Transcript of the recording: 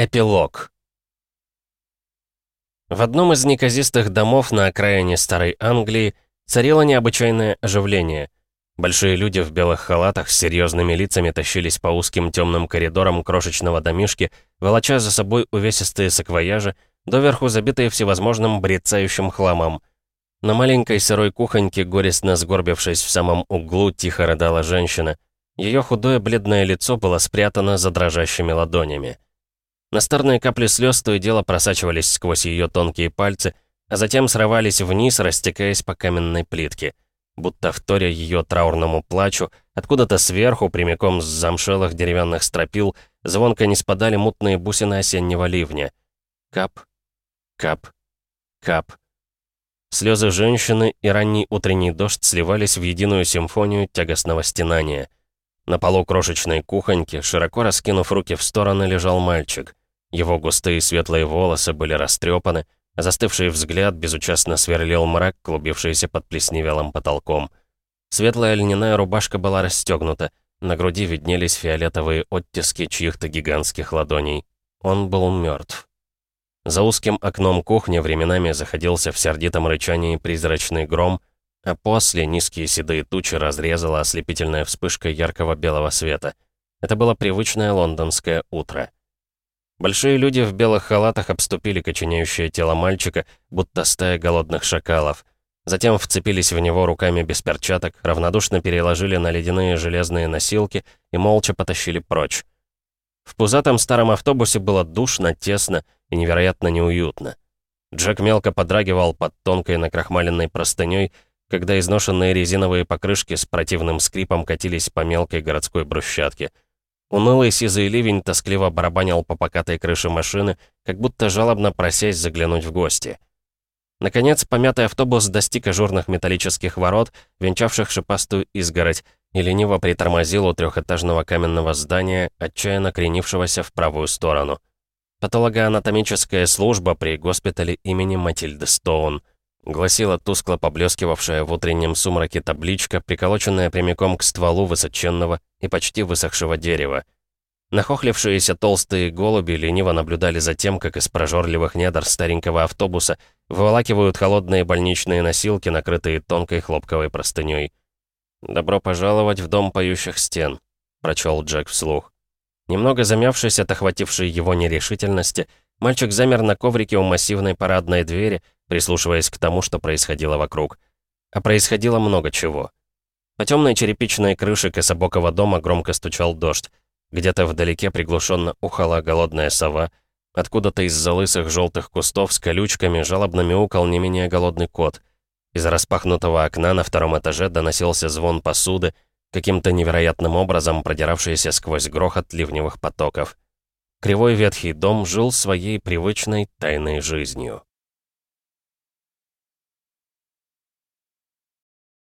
Эпилог В одном из неказистых домов на окраине Старой Англии царило необычайное оживление. Большие люди в белых халатах с серьезными лицами тащились по узким темным коридорам крошечного домишки, волоча за собой увесистые саквояжи, доверху забитые всевозможным брецающим хламом. На маленькой сырой кухоньке, горестно сгорбившись в самом углу, тихо рыдала женщина. Ее худое бледное лицо было спрятано за дрожащими ладонями. Настырные капли слез то и дело просачивались сквозь ее тонкие пальцы, а затем срывались вниз, растекаясь по каменной плитке. Будто вторя ее траурному плачу, откуда-то сверху, прямиком с замшелых деревянных стропил, звонко не спадали мутные бусины осеннего ливня. Кап, кап, кап. Слезы женщины и ранний утренний дождь сливались в единую симфонию тягостного стенания. На полу крошечной кухоньки, широко раскинув руки в стороны, лежал мальчик. Его густые светлые волосы были растрепаны, а застывший взгляд безучастно сверлил мрак, клубившийся под плесневелым потолком. Светлая льняная рубашка была расстегнута, на груди виднелись фиолетовые оттиски чьих-то гигантских ладоней. Он был мертв. За узким окном кухни временами заходился в сердитом рычании призрачный гром, а после низкие седые тучи разрезала ослепительная вспышка яркого белого света. Это было привычное лондонское утро. Большие люди в белых халатах обступили коченеющее тело мальчика, будто стая голодных шакалов. Затем вцепились в него руками без перчаток, равнодушно переложили на ледяные железные носилки и молча потащили прочь. В пузатом старом автобусе было душно, тесно и невероятно неуютно. Джек мелко подрагивал под тонкой накрахмаленной простыней, когда изношенные резиновые покрышки с противным скрипом катились по мелкой городской брусчатке — Унылый сизый ливень тоскливо барабанил по покатой крыше машины, как будто жалобно просясь заглянуть в гости. Наконец, помятый автобус достиг ажурных металлических ворот, венчавших шипастую изгородь, и лениво притормозил у трехэтажного каменного здания, отчаянно кренившегося в правую сторону. Патологоанатомическая служба при госпитале имени Матильды Стоун — гласила тускло поблескивавшая в утреннем сумраке табличка, приколоченная прямиком к стволу высоченного и почти высохшего дерева. Нахохлившиеся толстые голуби лениво наблюдали за тем, как из прожорливых недр старенького автобуса выволакивают холодные больничные носилки, накрытые тонкой хлопковой простыней. «Добро пожаловать в дом поющих стен», — прочел Джек вслух. Немного замявшись от охватившей его нерешительности, мальчик замер на коврике у массивной парадной двери, прислушиваясь к тому, что происходило вокруг. А происходило много чего. По темной черепичной крыше кособокого дома громко стучал дождь. Где-то вдалеке приглушенно ухала голодная сова. Откуда-то из-за лысых желтых кустов с колючками жалобно мяукал не менее голодный кот. Из распахнутого окна на втором этаже доносился звон посуды, каким-то невероятным образом продиравшийся сквозь грохот ливневых потоков. Кривой ветхий дом жил своей привычной тайной жизнью.